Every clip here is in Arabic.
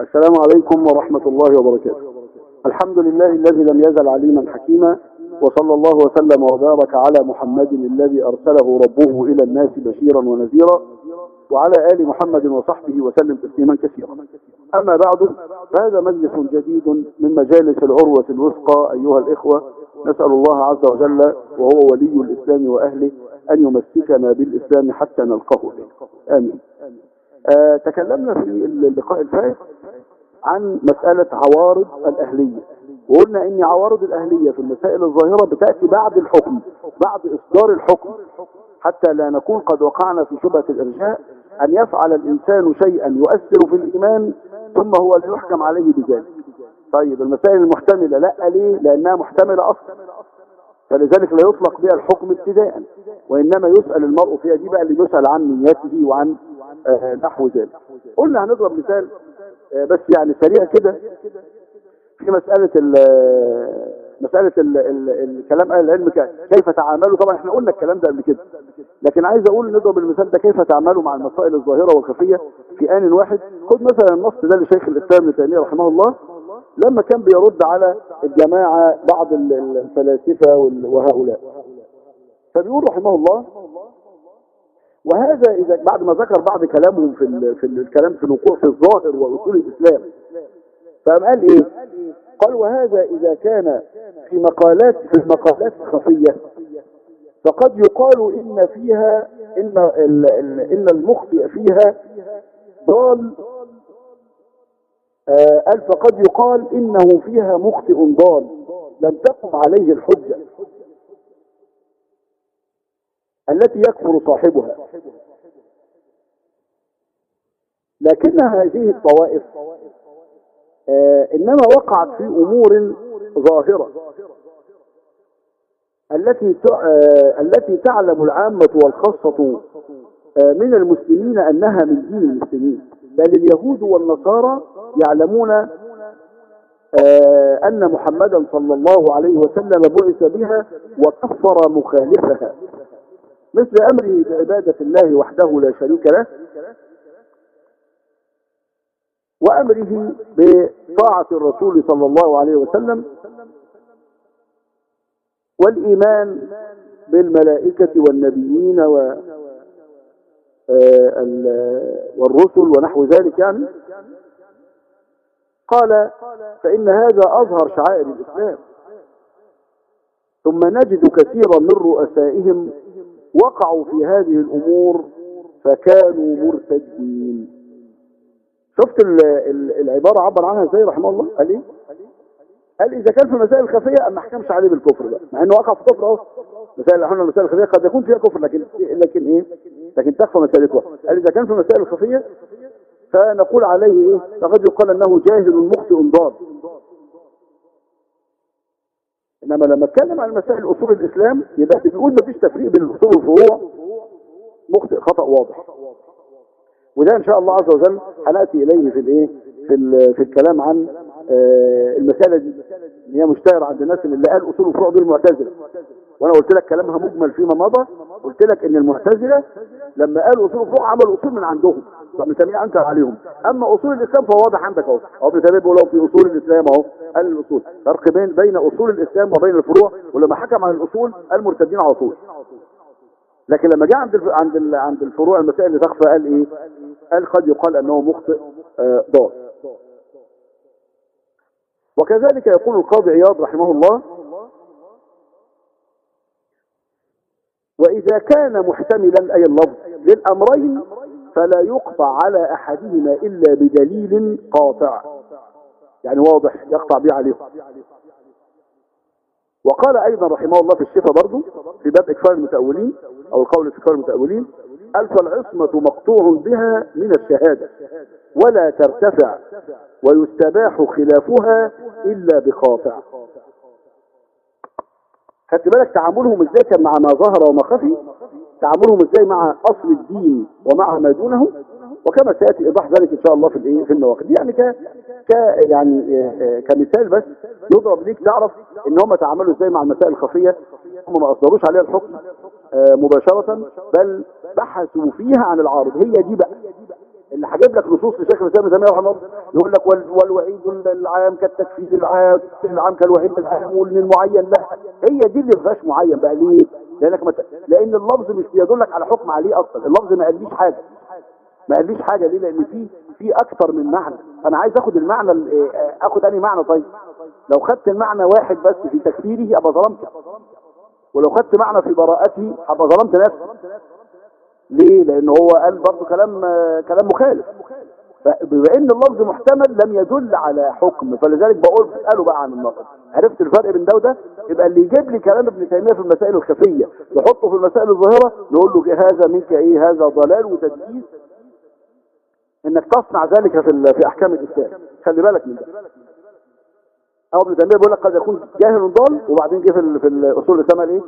السلام عليكم ورحمة الله وبركاته. الحمد لله الذي لم يزل عليما حكيما وصلى الله وسلم وبارك على محمد الذي أرسله ربه إلى الناس بشيرا ونذيرا وعلى آل محمد وصحبه وسلم تسليما كثيرا. أما بعد فهذا مجلس جديد من مجالس العروة الوثقى أيها الإخوة نسأل الله عز وجل وهو ولي الإسلام وأهله أن يمسكنا بالإسلام حتى نلقاه آمين. آه تكلمنا في اللقاء الفائت عن مسألة عوارض الأهلية. وقلنا إن عوارض الأهلية في المسائل الظاهرة بتأتي بعد الحكم بعد إصدار الحكم. حتى لا نكون قد وقعنا في شبهة الإرجاء أن يفعل الإنسان شيئا يؤثر في الإيمان ثم هو لا يحكم عليه بذلك. طيب المسائل المحتملة لا ليه؟ لأنها محتملة أصلا. فلذلك لا يطلق بها الحكم ابتداء وإنما يسأل المرء فيها دي بقى اللي يسأل عن نيته وعن نحو ذلك. قلنا هنضرب مثال آه بس يعني سريع كده في مسألة ال مسألة ال ال الكلام أهل العلم كيف تعاملوا؟ طبعا إحنا قلنا الكلام ده قبل كده لكن عايز أقول نضرب المثال ده كيف تعاملوا مع المسائل الظاهرة والخفية في آن واحد. خد مثلا النص ده لشيخ الإسلام ابن تيمية رحمه الله لما كان بيرد على الجماعة بعض الفلاسفة وهؤلاء. فبيقول رحمه الله وهذا إذا بعد ما ذكر بعض كلامهم في في الكلام في الوقوع في الظاهر وأصول الإسلام. فقام قال إيه؟ قال وهذا إذا كان في مقالات في المقالات الخفية فقد يقال إن فيها إن, إن المخطئ فيها ضال. قال فقد يقال إنه فيها مخطئ ضال. لم تقم عليه الحجة. التي يكفر صاحبها. لكن هذه الطوائف آه إنما وقعت في أمور ظاهرة. التي آه التي تعلم العامة والخاصة آه من المسلمين أنها من دين المسلمين. بل اليهود والنصارى يعلمون أن محمدا صلى الله عليه وسلم بعث بها وكفر مخالفها. مثل أمره بعبادة الله وحده لا شريك له وأمره بطاعة الرسول صلى الله عليه وسلم والإيمان بالملائكة والنبيين و والرسل ونحو ذلك يعني. قال فإن هذا أظهر شعائر الإسلام. ثم نجد كثيرا من رؤسائهم وقعوا في هذه الأمور فكانوا مرتدين. شفت العبارة عبر عنها إزاي رحمه الله؟ قال إيه؟ قال إذا كان في مسائل الخفية ما حكمش عليه بالكفر بقى مع إنه وقع في كفر أهو. مسائل إحنا المسائل الخفية قد يكون فيها كفر لكن لكن إيه؟ لكن تخفى مسألتها. قال إذا كان في مسائل الخفية فنقول عليه إيه؟ فقد يقال أنه جاهل مخطئ ضال إنما لما أتكلم عن مسائل أصول الإسلام يبقى بيقول ما فيش تفريق بين الأصول والفروع. مخطئ خطأ واضح. وده إن شاء الله عز وجل هنأتي إليه في الإيه؟ في في الكلام عن آه المسألة دي. اللي هي مشتهرة عند الناس اللي قال أصول الفروع دول المعتزله وأنا قلت لك كلامها مجمل فيما مضى. قلت لك إن المعتزلة لما قالوا أصول الفروع عملوا أصول من عندهم. فابن تيمية أنكر عليهم أما أصول الإسلام فهو واضح عندك أهو هو ابن تيمية بيقول في أصول الإسلام أهو قال الأصول فرق بين بين أصول الإسلام وبين الفروع ولما حكم عن الأصول قال مرتدين على طول لكن لما جاء عند. عند. عند الفروع المسائل اللي تخفى قال إيه قال قد يقال أنه مخطئ آه ضال وكذلك يقول القاضي عياض رحمه الله وإذا كان محتملا أي اللفظ للأمرين فلا يقطع على أحدهما إلا بدليل قاطع. يعني واضح يقطع به عليهم وقال أيضا رحمه الله في الشفا برضه في باب إكفار المتأولين أو القول في إكفار المتأولين قال فالعصمة مقطوع بها من الشهادة ولا ترتفع ويستباح خلافها إلا بقاطع. خدت بالك تعاملهم إزاي كان مع ما ظهر وما خفي؟ تعاملهم إزاي مع أصل الدين ومع ما دونه؟ وكما سيأتي إيضاح ذلك إن شاء الله في الإيه؟ في النواقد يعني ك ك يعني كمثال بس يضرب ليك تعرف إن هم تعاملوا إزاي مع المسائل الخفية. هم ما أصدروش عليها الحكم مباشرة بل بحثوا فيها عن العارض. هي دي بقى. اللي هجيب لك نصوص لشيخ الاسلام تيميه رحمه الله يقول لك وال- والوعيد العام كالتكفير العام العام كالوعيد العام والمعين لا هي دي اللي ما معين بقى ليه؟ لأنك مت... لأن اللفظ مش بيدلك على حكم عليه أصلا. اللفظ ما قاليش حاجة. ما قاليش حاجة ليه؟ لأن في في أكتر من معنى. أنا عايز آخد المعنى ال- إيه، آخد أنهي معنى طيب؟ لو خدت المعنى واحد بس في تكفيره ابقى ظلمت. ولو خدت معنى في براءته ابقى ظلمت نفسي. ليه؟ لأن هو قال برضه كلام كلام مخالف. فبما إن اللفظ محتمل لم يدل على حكم فلذلك بقول اساله بقى عن النقد. عرفت الفرق بين ده وده؟ يبقى اللي يجيب لي كلام ابن تيمية في المسائل الخفية يحطه في المسائل الظاهرة نقول له هذا منك إيه؟ هذا ضلال وتدليس. إنك تصنع ذلك في في أحكام الإسلام. خلي بالك من ده. أو ابن تيمية بيقول لك قد يكون جاهل ضال وبعدين جه في في الأصول اللي سمى إيه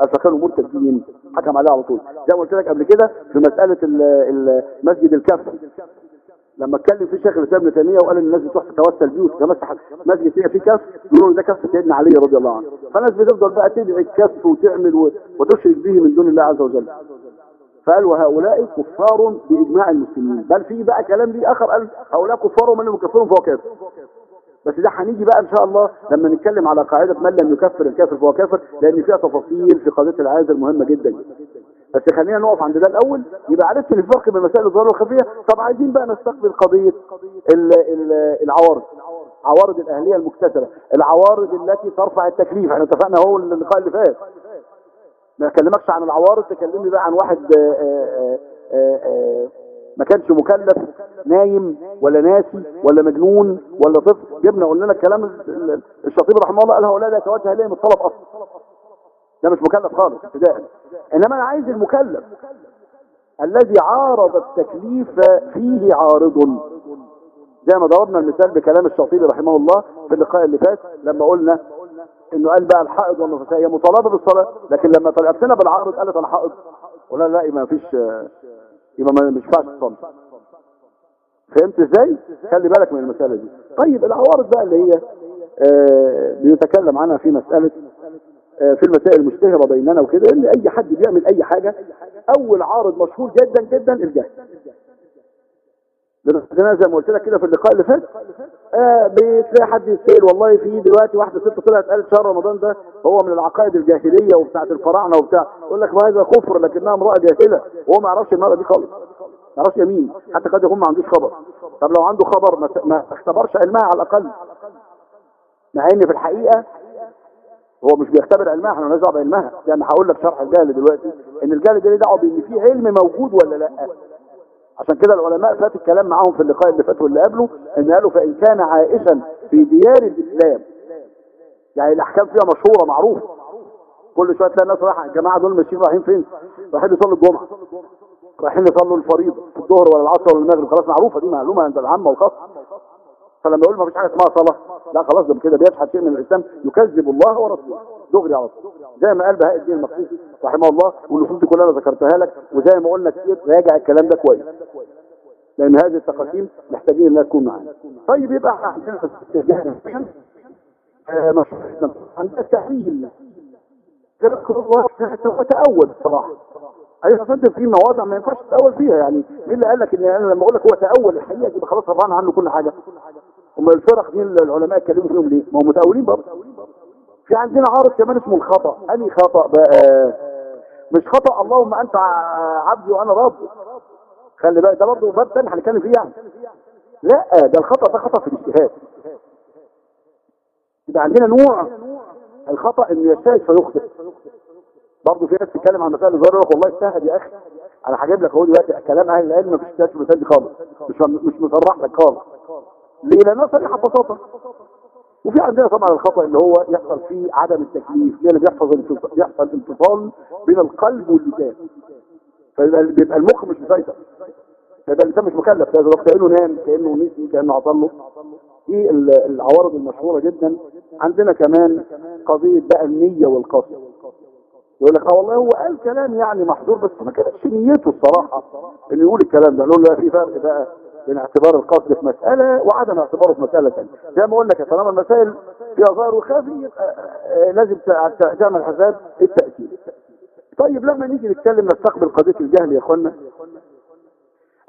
قال فكانوا مرتدين حكم عليه على طول. زي ما قلت لك قبل كده في مسألة ال- ال- مسجد الكف. لما اتكلم فيه شيخ الإسلام ابن تيمية وقال إن الناس بتروح تتوسل بيه وتتمسح مسجد فيه كف يقولوا ده كف سيدنا علي رضي الله عنه. فالناس بتفضل بقى تدعي الكف وتعمل وتشرك به من دون الله عز وجل. فقال وهؤلاء كفار بإجماع المسلمين. بل في بقى كلام ليه آخر قال هؤلاء كفار ومن لم يكفرهم فهو كافر. بس ده هنيجي بقى إن شاء الله لما نتكلم على قاعدة من لم يكفر الكافر فهو كافر لأن فيها تفاصيل في قضية العازل مهمه جدا. بس خلينا نقف عند ده الأول. يبقى عرفت الفرق بين مسائل الظاهرة والخفية. طب عايزين بقى نستقبل ال العوارض. عوارض الأهلية المكتسبة. العوارض التي ترفع التكليف. إحنا اتفقنا هو اللقاء اللي فات. ما اكلمكش عن العوارض تكلمني بقى عن واحد آه، آه، آه، آه، ما كانش مكلف نايم ولا ناسي ولا مجنون ولا طفل. جبنا قلنا لك كلام ال- ال- الشاطبي رحمه الله قال هؤلاء لا يتوجه اليهم الطلب أصلا. ده مش مكلف خالص ابتداء إنما أنا عايز المكلف الذي عارض التكليف فيه عارض. زي ما ضربنا المثال بكلام الشاطبي رحمه الله في اللقاء اللي فات لما قلنا إنه قال بقى الحائض والنفساء هي مطالبة بالصلاة لكن لما طلعتنا بالعارض قالت أنا حائض ولا لا ما فيش يبقى ما ينفعش تصلي فهمت إزاي؟ خلي بالك من المسألة دي. طيب العوارض بقى اللي هي آه بيتكلم عنها في مسألة آه في المسائل المشتهرة بيننا وكده إن أي حد بيعمل أي حاجة أول عارض مشهور جدا جدا الجهل. لأن زي ما قلت لك كده في اللقاء اللي فات؟ آه بتلاقي حد يسأل والله في دلوقتي واحدة ست طلعت قالت شهر رمضان ده هو من العقائد الجاهلية وبتاعت الفراعنة وبتاع. يقول لك ما هذا كفر لكنها امرأة جاهلة. وهو ما يعرفش المرأة دي خالص. ما يعرفش يمين. حتى قد يكون ما عندوش خبر. طب لو عنده خبر ما, اختبرش علمها على الأقل. مع إن في الحقيقة هو مش بيختبر علمها إحنا مالناش دعوه بعلمها يعني هقول لك شرح الجهل دلوقتي. إن الجهل ده دعوة بإن في علم موجود ولا لأ؟ عشان كده العلماء فات الكلام معاهم في اللقاء اللي فات واللي قبله إن قالوا فإن كان عائشا في ديار الإسلام يعني الأحكام فيها مشهورة معروفة. كل شوية تلاقي الناس رايحة الجماعة دول ماشيين رايحين فين؟ رايحين يصلوا الجمعة. رايحين يصلوا الفريضة في الظهر ولا العصر ولا المغرب. خلاص معروفة دي معلومة عند العامة والخاصه فلما يقول ما فيش حاجة اسمها صلاة لا خلاص ده كده بيشحت شيء من الإسلام يكذب الله ورسوله. دغري على طول. زي ما قال بهاء الدين المقدسي رحمه الله والنصوص دي كلها أنا ذكرتها لك وزي ما قلنا كتير راجع الكلام ده كويس. لأن هذه التقاسيم محتاجين انها تكون معانا. طيب يبقى إحنا عندنا مشروع عندنا التأهيل هو تأول بصراحة أيوه فانت في مواضع ما ينفعش تتأول فيها. يعني مين اللي قال لك إن أنا لما أقول لك هو تأول الحقيقة يبقى خلاص رفعنا عنه كل حاجة. هم الفرق دي العلماء اتكلموا فيهم ليه؟ ما هم متأولين برضه. في عندنا عارض كمان اسمه الخطأ. انهي خطأ بقى مش خطأ اللهم أنت عبدي وأنا ربك خلي بالك ده برضه باب تاني هنتكلم فيه يعني. لا ده الخطأ ده خطأ في الاجتهاد. يبقى عندنا نوع الخطأ إنه يجتهد فيخطئ. برضه في ناس تتكلم عن مسائل الظاهر يقول والله اجتهد يا أخي. أنا هجيب لك أهو دلوقتي كلام أهل العلم مفيش المسائل دي خالص. مش مش مصرح لك خالص. ليه لانها صريحة ببساطة. وفي عندنا طبعا الخطأ اللي هو يحصل فيه عدم التكليف لأن بيحصل انفصال بين القلب واللسان. فيبقى بيبقى المخ مش مسيطر. فيبقى الانسان مش مكلف. كأنه نام كأنه نسي كأنه عطل له دي العوارض المشهورة جدا. عندنا كمان قضية بقى النية والقصد يقول لك آه والله هو قال كلام يعني محظور بس ما كانتش نيته الصراحة إنه يقول الكلام ده. نقول له في فرق بقى بين اعتبار القصد في مسألة وعدم اعتباره في مسألة ثانية زي ما قلنا كده طالما المسائل فيها ظاهر وخافي يبقى لازم تعمل حساب التأكيد. طيب لما نيجي نتكلم نستقبل قضية الجهل يا أخوانا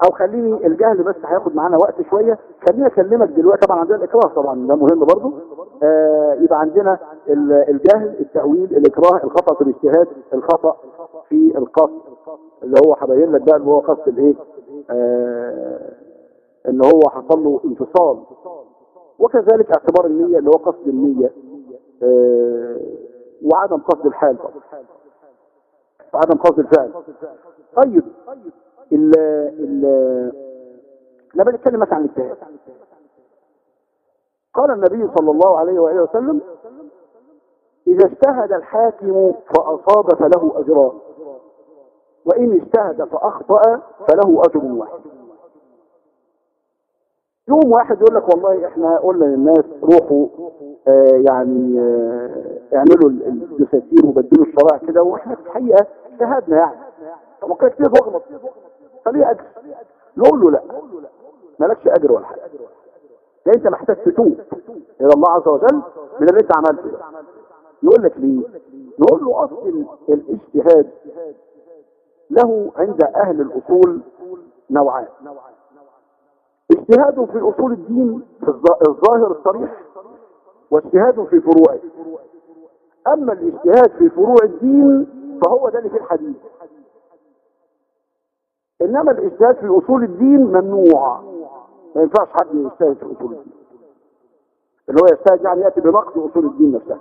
أو خليني الجهل بس هياخد معانا وقت شوية. خليني أكلمك دلوقتي طبعا عندنا الإكراه طبعا ده مهم برضو. آه يبقى عندنا ال- الجهل التأويل الإكراه الخطأ في الاجتهاد الخطأ في القصد اللي هو هبين لك بقى اللي هو قصد الإيه؟ آه إن هو حصل له انفصال. وكذلك اعتبار النية اللي هو قصد النية آه وعدم قصد الحال وعدم قصد الفعل. طيب ال ال لما نتكلم مثلا عن الاجتهاد. قال النبي صلى الله عليه وآله وسلم إذا اجتهد الحاكم فأصاب فله أجران وإن اجتهد فأخطأ فله أجر واحد. يوم واحد يقول لك والله إحنا قلنا للناس روحوا آه يعني آه اعملوا ال- الدساتير وبدلوا الشرائع كده وإحنا في الحقيقة اجتهدنا يعني. طب ما كده كتير بغلط فليه أجر؟ نقول له لا. مالكش أجر ولا حاجة. ده أنت محتاج تتوب إلى الله عز وجل من اللي أنت عملته ده. يقول لك ليه؟ نقول له أصل ال- الاجتهاد له عند أهل الأصول نوعان. اجتهاد في أصول الدين في الظ- الظاهر الصريح واجتهاد في فروعه. أما الاجتهاد في فروع الدين فهو ده اللي الحديث. إنما الاجتهاد في أصول الدين ممنوع. ما ينفعش حد يجتهد في أصول الدين. اللي هو يجتهد يعني يأتي بنقد أصول الدين نفسها.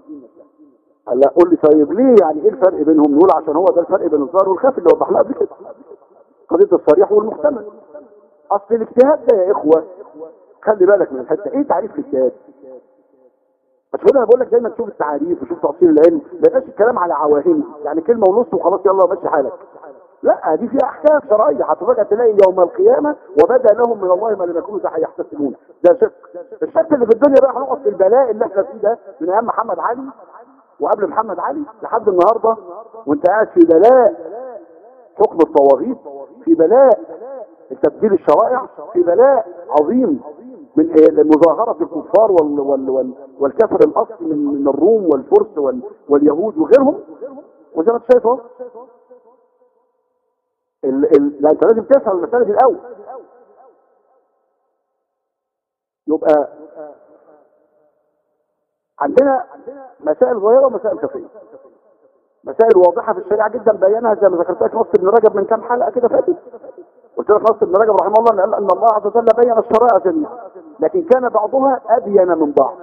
هلا قول لي طيب ليه يعني إيه الفرق بينهم؟ نقول عشان هو ده الفرق بين الظاهر والخفي اللي وضح لها قبل كده. قضية الصريح والمحتمل. أصل الاجتهاد ده يا إخوة خلي بالك من الحتة. إيه تعريف الاجتهاد؟ مش أنا بقول لك دايما تشوف التعريف وشوف تفصيل العلم. ما يبقاش الكلام على عواهن. يعني كلمة ونص وخلاص يلا ماشي حالك. لا دي فيها أحكام شرعية. هتفاجئ تلاقي يوم القيامة وبدا لهم من الله ما لم يكونوا يحتسبون. ده شق الشق اللي في الدنيا بقى هنقف في البلاء اللي إحنا فيه ده من أيام محمد علي وقبل محمد علي لحد النهارده وأنت قاعد في بلاء. حكم الطواغيت في بلاء. تبديل الشرائع في بلاء عظيم من؟ مظاهرة الكفار وال وال وال والكفر الأصلي من, الروم والفرس وال واليهود وغيرهم. وزي ما انت اهو. لا انت لازم تفهم المسألة دي الأول. يبقى عندنا مسائل ظاهرة ومسائل خفية مسائل واضحة في الشريعة جدا بينها زي ما ذكرت لك نص ابن رجب من كام حلقة كده فاتت. قلت لك نص ابن رجب رحمه الله إن الله عز وجل بين الشرائع جميعا لكن كان بعضها ابين من بعض.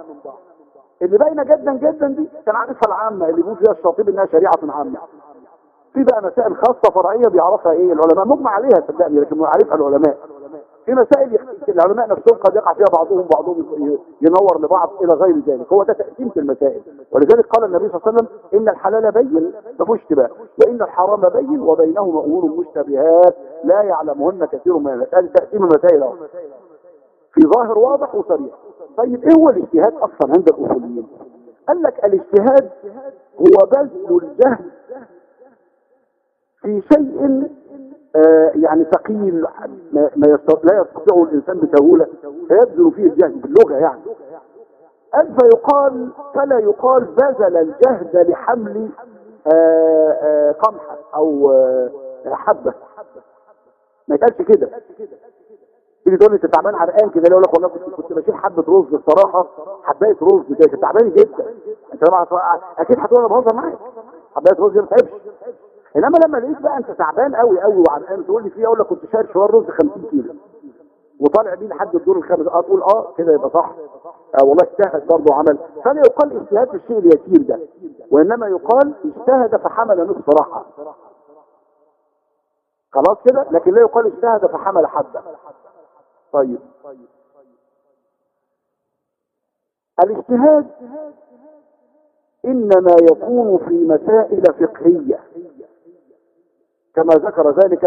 اللي باينه جدا جدا دي كان عارفها العامة اللي بيقول فيها الشاطبي إنها شريعة عامة. في بقى مسائل خاصة فرعية بيعرفها إيه؟ العلماء مجمع عليها صدقني لكن يعرفها العلماء. في مسائل العلماء نفسهم قد يقع فيها بعضهم بعضهم ينور لبعض إلى غير ذلك. هو ده تقسيم في المسائل. ولذلك قال النبي صلى الله عليه وسلم إن الحلال بين اشتباه. وإن الحرام بين وبينهما أمور مشتبهات لا يعلمهن كثير من الناس تقسيم المسائل أهو. في ظاهر واضح وصريح. طيب إيه هو الاجتهاد أصلا عند الأصوليين؟ قال لك الاجتهاد هو بذل الجهد في شيء يعني ثقيل ما. لا يستطيعه الإنسان بسهولة. فيبذل فيه الجهد باللغة يعني. قال فيقال فلا يقال بذل الجهد لحمل آه آه آه حبة. ما يتقالش كده. تيجي تقول لي أنت تعبان عرقان كده يقول لك والله كنت بشيل حبة رز الصراحه حباية رز كده كنت تعبان جدا. أنت طبعا أكيد هتقول أنا بهزر معاك. حباية رز ما تعبش إنما لما لقيت بقى أنت تعبان قوي قوي وعرقان تقول لي فيه أقول لك كنت شايل شوية رز 50 كيلو وطالع بيه لحد الدور الخامس آه تقول آه كده يبقى صح. آه والله اجتهد برضه عمل فلا يقال اجتهاد في الشيء اليسير ده وإنما يقال اجتهد فحمل نصف راحة. خلاص كده؟ لكن لا يقال اجتهد فحمل حبة. طيب. الاجتهاد إنما يكون في مسائل فقهية. كما ذكر ذلك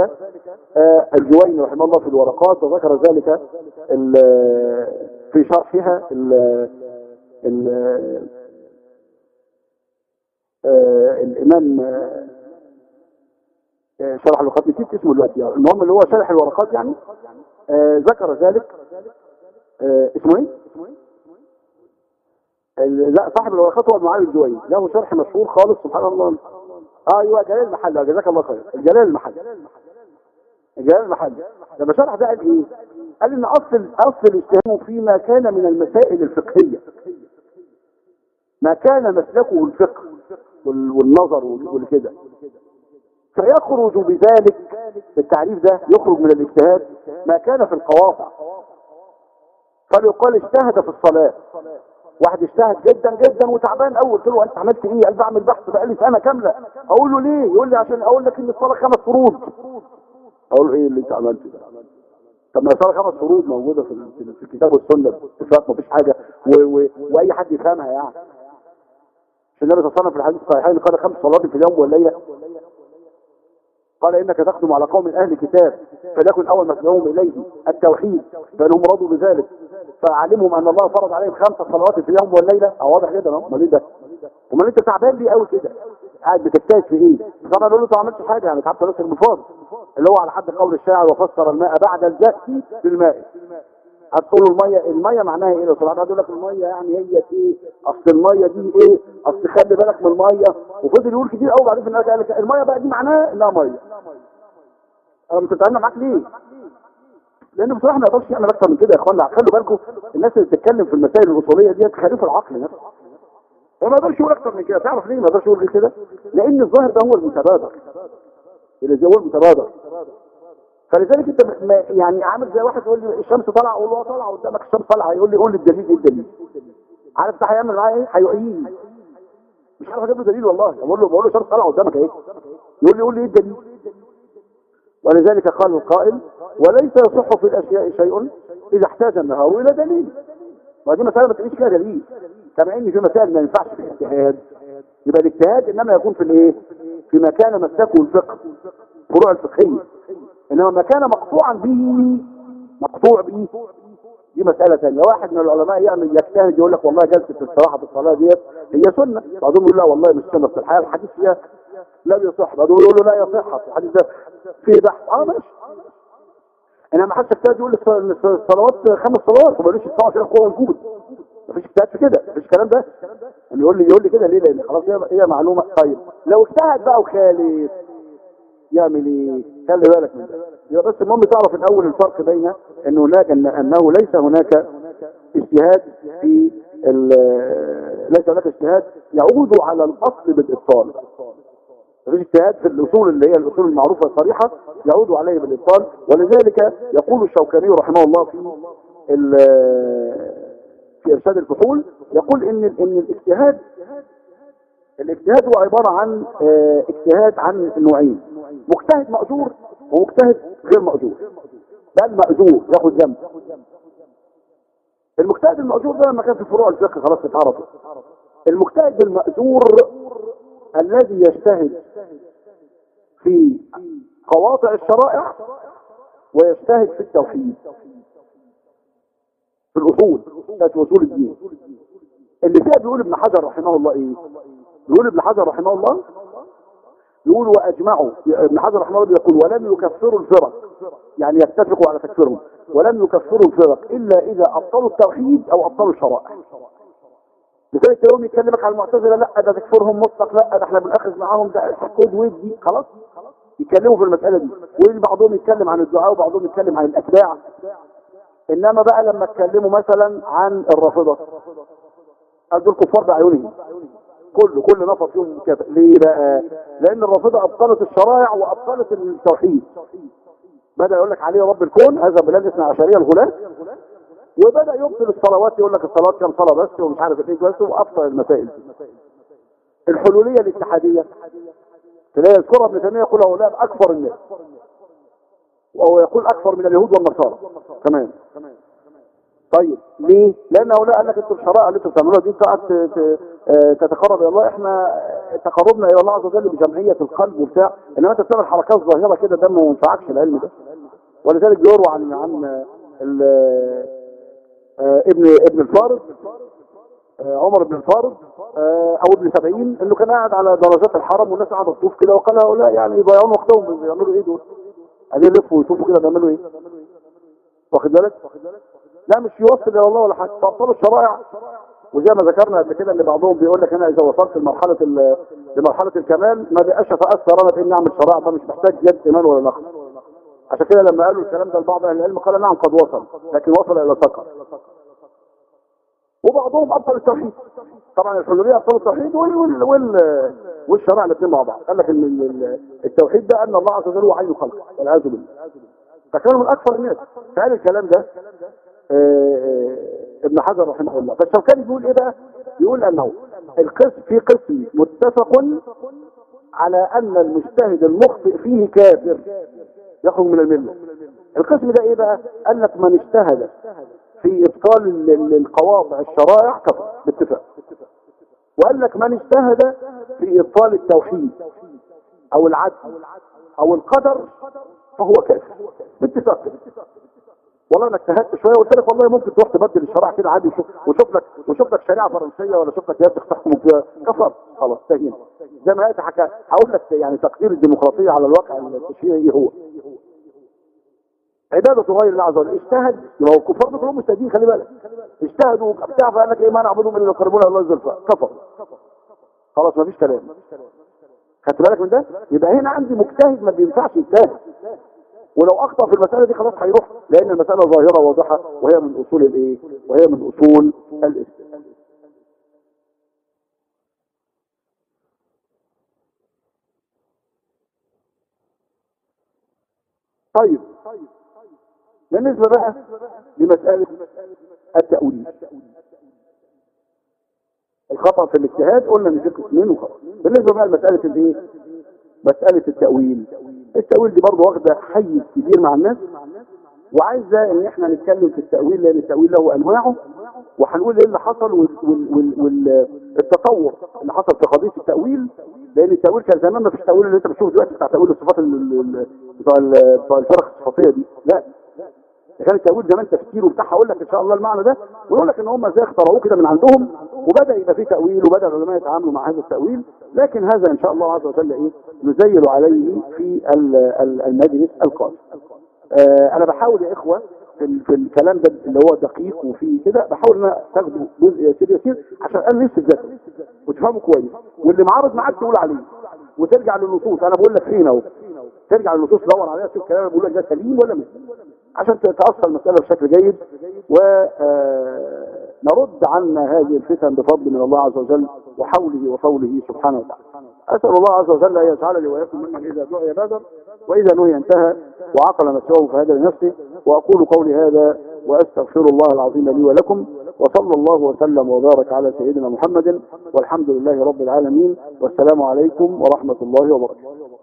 آه، الجويني رحمه الله في الورقات وذكر ذلك في شرحها آه، الإمام آه، شرح الورقات نسيت اسمه دلوقتي. المهم اللي هو شرح الورقات يعني ذكر ذلك اسمه إيه؟ لا صاحب الورقات هو المعالي الجويني له شرح مشهور خالص سبحان الله آه أيوه جلال المحل جزاك الله خير. الجلال المحل. جلال المحلي لما شرح ده قال إيه؟ قال إن أصل أصل الاجتهاد فيما كان من المسائل الفقهية. ما كان مسلكه الفقه وال- والنظر والكده فيخرج بذلك التعريف ده يخرج من الاجتهاد ما كان في القواطع فليقال اجتهد في الصلاة. واحد اجتهد جدا جدا وتعبان قوي قلت له أنت عملت إيه؟ قال بعمل بحث بقالي سنة كاملة. أقول له ليه؟ يقول لي عشان أقول لك إن الصلاة خمس فروض. أقول له إيه اللي أنت عملته ده؟ طب ما الصلاة خمس فروض موجودة في الكتاب والسنة. باتفاق مفيش حاجة. و و وأي حد يفهمها يعني. مش النبي صلى الله عليه وسلم في الحديث الصحيحين قال خمس صلوات في اليوم والليلة. قال إنك تخدم على قوم أهل كتاب فليكن أول ما تدعوهم إليه التوحيد فإنهم رضوا بذلك. فاعلمهم أن الله فرض عليهم خمس صلوات في اليوم والليلة. آه واضح جدا أهو. أمال إيه ده؟ أمال إنت تعبان ليه قوي كده؟ قاعد بتجتهد في إيه؟ طبعا أقول له ما عملتش حاجة يعني تعبت نفسك بفاضل اللي هو على حد قول الشاعر وفسر الماء بعد الجأس بالماء. هتقول له الميه المية معناها إيه؟ لو سمعت يقول لك المية يعني هي إيه أصل المية دي إيه؟ أصل خلي بالك من المية. وفضل يقول كتير قوي بعدين في النهاية قال لك المية بقى دي معناها إنها مية. أنا مش متعامل معاك ليه؟ لأن بصراحة ما يقدرش يعمل أكتر من كده يا اخوانا خلوا بالكم الناس اللي بتتكلم في المسائل الأصولية دي تخالف العقل نفسه. هو ما يقدرش يقول أكتر من كده. تعرف ليه ما يقدرش يقول كده؟ لأن الظاهر ده هو المتبادر. اللي هو المتبادر. فلذلك انت يعني عامل زي واحد يقول لي الشمس طالعة أقول له آه طالعة قدامك الشمس طالعة. يقول لي قول لي الدليل إيه الدليل؟ عارف ده هيعمل معايا إيه؟ هيعيني مش عارف أجيب له دليل والله. بقول له بقول له الشمس طالعة قدامك أهي. يقول لي قول لي إيه الدليل؟ ولذلك قال القائل وليس يصح في الأشياء شيء إذا احتاج النهار إلى دليل. ودي مسألة ما تقوليش فيها دليل. ان في مسائل ما ينفعش في الاجتهاد. يبقى الاجتهاد إنما يكون في الإيه؟ في ما كان مسلكه الفقه فروع الفقهية. إنما ما كان مقطوعا به مقطوع به. دي مسألة ثانية واحد من العلماء يعمل يجتهد يقول لك والله جلسة الاستراحة في الصلاة ديت هي سنة. بعضهم يقول لا والله مش سنة في الحياة. الحديث فيها لا بيصح بعضهم يقول له لا يصح. الحديث ده فيه بحث. آه ماشي. إنما حتى اجتهاد يقول الص- الص- الصلوات خمس صلوات. وما يقولش الصلاه كده قوه موجود مفيش اجتهاد في كده. مفيش الكلام ده. يعني يقول لي يقول لي كده ليه؟ لأن خلاص هي معلومة. طيب لو اجتهد بقى وخالف يعمل إيه؟ خلي بالك من ده. يبقى بس المهم تعرف الأول الفرق بين إن هناك إن أنه ليس هناك اجتهاد في ال- ليس هناك اجتهاد يعود على الأصل بالإبطال. مفيش اجتهاد في الأصول اللي هي الأصول المعروفة الصريحة يعود عليه بالإبطال. ولذلك يقول الشوكاني رحمه الله في ال- في إرشاد الفحول يقول إن إن الاجتهاد الاجتهاد هو عبارة عن آه، اجتهاد عن نوعين. مجتهد مأجور ومجتهد غير مأجور. ده المأجور ياخد ذنب. المجتهد المأجور ده لما كان في فروع الفقه خلاص اتعرفت المجتهد المأجور الذي يجتهد في قواطع الشرائع ويجتهد في التوحيد في الأصول في أصول الدين. اللي فيها بيقول ابن حجر رحمه الله إيه؟ بيقول ابن حجر رحمه الله يقول وأجمعوا ابن حجر رحمه الله يقول ولم يكفروا الفرق يعني يتفقوا على تكفيرهم ولم يكفروا الفرق إلا إذا أبطلوا التوحيد أو أبطلوا الشرائع. لذلك يوم يكلمك على المعتزلة لا ده تكفرهم مطلق لا ده إحنا بنأخذ معاهم ده حقود ودي خلاص. يتكلموا في المسألة دي. وبعضهم يتكلم عن الدعاء وبعضهم يتكلم عن الأتباع. إنما بقى لما اتكلموا مثلا عن الرافضة. قال دول كفار بعيونهم. كله كل نفر فيهم كافر ليه بقى؟ لأن الرافضة أبطلت الشرائع وأبطلت التوحيد. بدأ يقول لك عليه رب الكون هذا بلاد اثنا عشرية الغلاة. وبدأ يبطل الصلوات يقول لك الصلوات كام صلاة بس ومش عارف إيه بس وأبطل المسائل. دي الحلولية الاتحادية. تلاقي يذكرها ابن تيمية يقول هؤلاء أكثر الناس. وهو يقول أكثر من اليهود والنصارى. كمان طيب ليه؟ لأن هؤلاء قال لك أنتوا الشرائع اللي أنتوا بتعملوها دي بتاعت آه، تتقرب إلى الله إحنا تقربنا إلى الله عز وجل بجمعية القلب وبتاع إنما أنت بتعمل حركات ظاهرة كده ده ما ينفعكش العلم ده ولذلك بيروى عن عن آه، ابن ابن الفارض آه، عمر بن الفارض أو ابن سبعين إنه كان قاعد على درجات الحرم والناس قاعدة تطوف كده وقال هؤلاء يعني يضيعون وقتهم بيعملوا إيه دول؟ قاعدين يلفوا ويطوفوا كده بيعملوا إيه؟ واخد بالك؟ لا مش يوصل إلى الله ولا حاجة. فابطلوا الشرائع وزي ما ذكرنا قبل كده إن بعضهم بيقول لك أنا إذا وصلت لمرحلة لمرحلة الكمال ما بقاش أتأثر أنا في إني أعمل شرائع فمش محتاج زياده ايمان ولا نقص. عشان كده لما قالوا الكلام ده لبعض أهل العلم قال نعم قد وصل لكن وصل إلى سكر وبعضهم أبطل التوحيد. طبعا الحلوليه ابطلوا التوحيد وال وال وال الاثنين مع بعض. قال لك إن ال- التوحيد ده أن الله عز وجل هو عين خلقه والعياذ بالله. فكانوا من أكثر الناس. فقال الكلام ده ابن حجر رحمه الله. فالشوكاني بيقول إيه بقى؟ يقول أنه القسم في قسم متفق على أن المجتهد المخطئ فيه كافر يخرج من الملة. القسم ده إيه بقى؟ قال لك من اجتهد في إبطال ال- ال- القواطع الشرائع كفر باتفاق. وقال لك من اجتهد في إبطال التوحيد أو العدل أو القدر فهو كافر. باتفاق. والله أنا اجتهدت شوية وقلت لك والله ممكن تروح تبدل الشرائع كده عادي وشوف وشوف لك وشوف لك شريعة فرنسية ولا شوف لك ياسر تحكم كفر. خلاص انتهينا زي ما قلت حكى هقول لك يعني تقدير الديمقراطية على الواقع التشريعي إيه هو. عبادة غير الله عز وجل اجتهد. يبقى هو الكفار دول مجتهدين خلي بالك. اجتهدوا بتاع فقال لك إيه ما نعبدهم إلا يقربونا الله زلفى كفر. خلاص مفيش كلام. خدت بالك من ده؟ يبقى هنا عندي مجتهد ما بينفعش يجتهد. ولو أخطأ في المسألة دي خلاص هيروح لأن المسألة ظاهرة واضحة وهي من أصول الايه وهي من أصول الإسلام. طيب بالنسبة بقى لمسألة التأويل. الخطأ في الاجتهاد قلنا في قسمين وخلاص. بالنسبة بقى لمسألة الايه مسألة التأويل. التأويل دي برضه واخدة حيز كبير مع الناس وعايزة إن إحنا نتكلم في التأويل لأن التأويل له أنواعه وهنقول إيه اللي حصل والتطور اللي حصل في قضية التأويل لأن التأويل كان زمان ما فيش تأويل اللي أنت بتشوفه دلوقتي بتاع تأويل الصفات بتوع الفرق الصفاتية دي لا ده كان التأويل زمان تفكير وبتاع هقول لك إن شاء الله المعنى ده. ويقول لك إن هم إزاي اخترعوه كده من عندهم وبدأ يبقى فيه تأويل وبدأ العلماء يتعاملوا مع هذا التأويل. لكن هذا إن شاء الله عز وجل إيه؟ نزيل عليه في ال- ال- المجلس القادم. آه أنا بحاول يا إخوة في, في الكلام ده اللي هو دقيق وفي كده بحاول إن أنا تاخده جزء يسير يسير عشان أنا لسه تذاكر وتفهمه كويس. واللي معارض معاك تقول عليه. وترجع للنصوص. أنا بقول لك فين أهو. ترجع للنصوص دور عليها شوف الكلام. اللي بقول لك ده سليم ولا مش؟ سليم عشان تتأصل المسألة بشكل جيد ونرد عنا هذه الفتن بفضل من الله عز وجل وحوله وقوله سبحانه وتعالى. أسأل الله عز وجل أن يجعل لي وإياكم ممن إذا دعي بادر وإذا نهي انتهى وعقل نفسه فهذا لنفسه وأقول قولي هذا وأستغفر الله العظيم لي ولكم وصلى الله وسلم وبارك على سيدنا محمد والحمد لله رب العالمين والسلام عليكم ورحمة الله وبركاته.